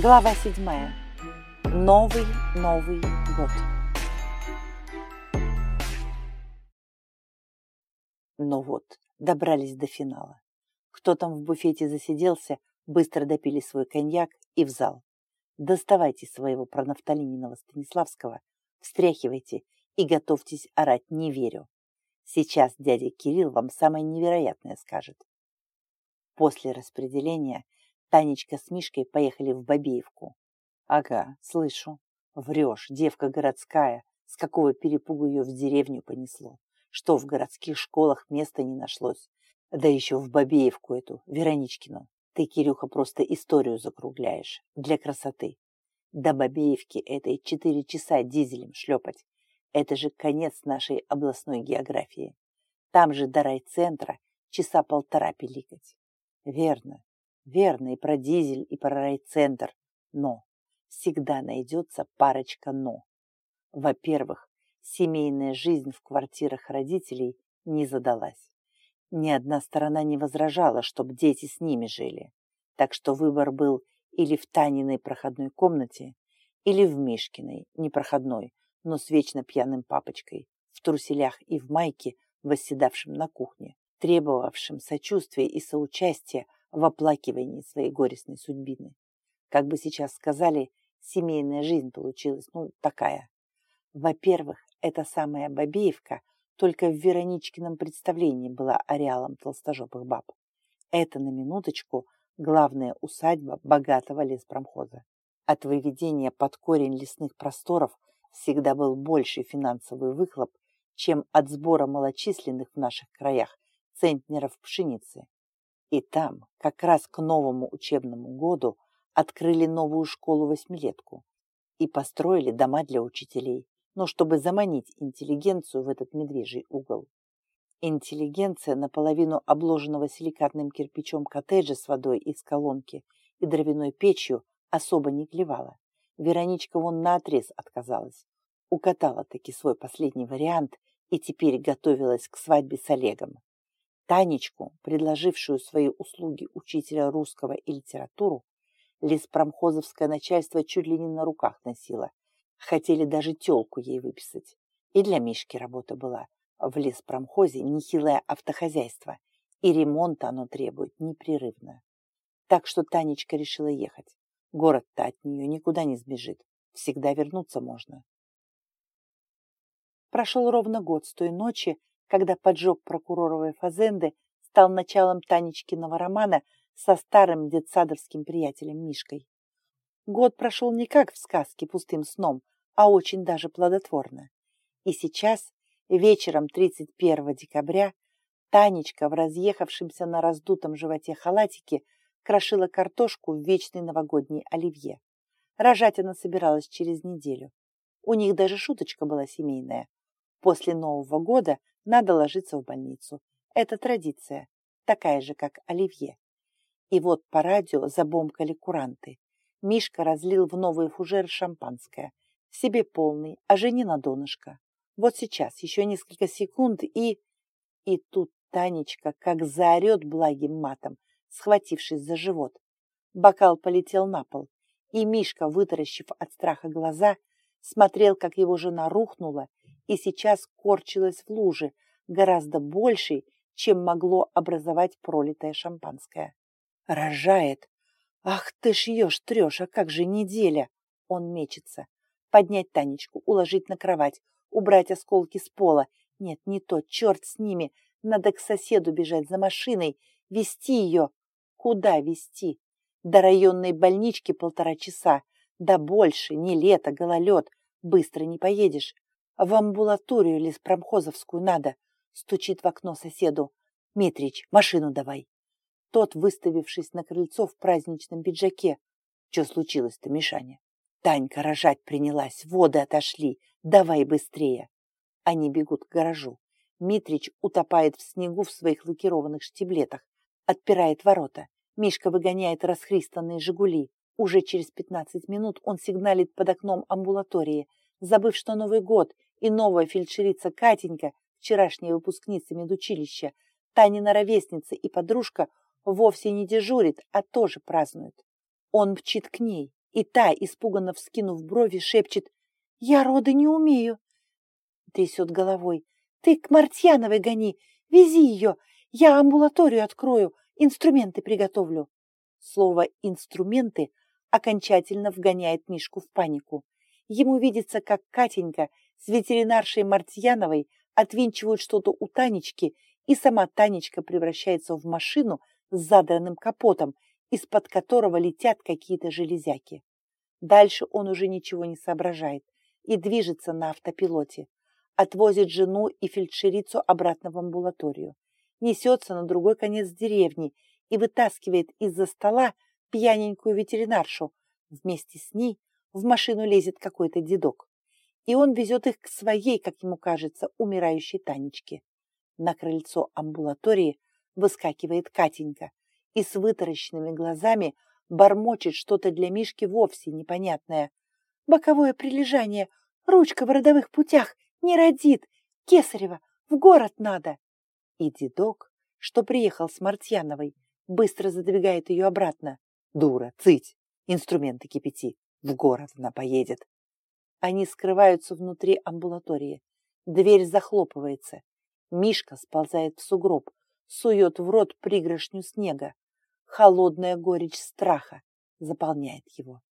Глава седьмая. Новый Новый год. Ну вот, добрались до финала. Кто там в буфете засиделся, быстро допили свой коньяк и в зал. Доставайте своего пронафталининого Станиславского, встряхивайте и готовьтесь орать «не верю». Сейчас дядя Кирилл вам самое невероятное скажет. После распределения Танечка с Мишкой поехали в Бабеевку. Ага, слышу. Врешь, девка городская. С какого перепугу ее в деревню понесло? Что в городских школах места не нашлось? Да еще в Бабеевку эту, Вероничкину. Ты, Кирюха, просто историю закругляешь. Для красоты. До Бабеевки этой четыре часа дизелем шлепать. Это же конец нашей областной географии. Там же до райцентра часа полтора пиликать. Верно. Верно и про дизель, и про райцентр. Но всегда найдется парочка «но». Во-первых, семейная жизнь в квартирах родителей не задалась. Ни одна сторона не возражала, чтобы дети с ними жили. Так что выбор был или в Таниной проходной комнате, или в Мишкиной, непроходной, но с вечно пьяным папочкой, в труселях и в майке, восседавшим на кухне, требовавшим сочувствия и соучастия в оплакивании своей горестной судьбины. Как бы сейчас сказали, семейная жизнь получилась, ну, такая. Во-первых, эта самая Бабеевка только в Вероничкином представлении была ареалом толстожопых баб. Это, на минуточку, главная усадьба богатого леспромхоза. От выведения под корень лесных просторов всегда был больший финансовый выхлоп, чем от сбора малочисленных в наших краях центнеров пшеницы. И там, как раз к новому учебному году, открыли новую школу-восьмилетку и построили дома для учителей, но чтобы заманить интеллигенцию в этот медвежий угол. Интеллигенция наполовину обложенного силикатным кирпичом коттеджа с водой из колонки и дровяной печью особо не клевала. Вероничка вон наотрез отказалась. Укатала таки свой последний вариант и теперь готовилась к свадьбе с Олегом. Танечку, предложившую свои услуги учителя русского и литературу, леспромхозовское начальство чуть ли не на руках носило. Хотели даже телку ей выписать. И для Мишки работа была. В леспромхозе нехилое автохозяйство, и ремонта оно требует непрерывно. Так что Танечка решила ехать. Город-то от нее никуда не сбежит. Всегда вернуться можно. Прошел ровно год с той ночи, когда поджог прокуроровой фазенды стал началом Танечкиного романа со старым детсадовским приятелем Мишкой. Год прошел не как в сказке пустым сном, а очень даже плодотворно. И сейчас, вечером 31 декабря, Танечка в разъехавшемся на раздутом животе халатике крошила картошку в вечный новогодний оливье. Рожать она собиралась через неделю. У них даже шуточка была семейная. После Нового года надо ложиться в больницу. Это традиция, такая же, как оливье. И вот по радио забомкали куранты. Мишка разлил в новый фужер шампанское. Себе полный, а жене на донышко. Вот сейчас, еще несколько секунд, и... И тут Танечка как заорет благим матом, схватившись за живот. Бокал полетел на пол, и Мишка, вытаращив от страха глаза, смотрел, как его жена рухнула и сейчас корчилась в луже, гораздо большей, чем могло образовать пролитое шампанское. Рожает. Ах ты ж ешь, трешь, а как же неделя? Он мечется. Поднять Танечку, уложить на кровать, убрать осколки с пола. Нет, не то, черт с ними. Надо к соседу бежать за машиной, вести ее. Куда вести? До районной больнички полтора часа. Да больше, не лето, гололед. Быстро не поедешь. В амбулаторию леспромхозовскую надо, стучит в окно соседу. Митрич, машину давай. Тот, выставившись на крыльцо в праздничном пиджаке. Что случилось-то, Мишаня? Танька рожать принялась, воды отошли. Давай быстрее. Они бегут к гаражу. Митрич утопает в снегу в своих лакированных штиблетах. Отпирает ворота. Мишка выгоняет расхристанные «Жигули». Уже через пятнадцать минут он сигналит под окном амбулатории, забыв, что Новый год и новая фельдшерица Катенька, вчерашняя выпускница медучилища, Танина ровесница и подружка, вовсе не дежурит, а тоже празднует. Он мчит к ней, И та, испуганно вскинув брови, шепчет «Я роды не умею!» Трясет головой «Ты к Мартьяновой гони, вези ее, я амбулаторию открою, инструменты приготовлю». Слово «инструменты» окончательно вгоняет Мишку в панику. Ему видится, как Катенька с ветеринаршей Мартьяновой отвинчивают что-то у Танечки, и сама Танечка превращается в машину с задранным капотом, из-под которого летят какие-то железяки. Дальше он уже ничего не соображает и движется на автопилоте. Отвозит жену и фельдшерицу обратно в амбулаторию. Несется на другой конец деревни и вытаскивает из-за стола пьяненькую ветеринаршу. Вместе с ней в машину лезет какой-то дедок. И он везет их к своей, как ему кажется, умирающей Танечке. На крыльцо амбулатории выскакивает Катенька и с вытаращенными глазами бормочет что-то для Мишки вовсе непонятное. Боковое прилежание, ручка в родовых путях, не родит, Кесарева, в город надо. И дедок, что приехал с Мартьяновой, быстро задвигает ее обратно. Дура, цыть, инструменты кипяти, в город она поедет. Они скрываются внутри амбулатории. Дверь захлопывается. Мишка сползает в сугроб, сует в рот пригоршню снега. Холодная горечь страха заполняет его.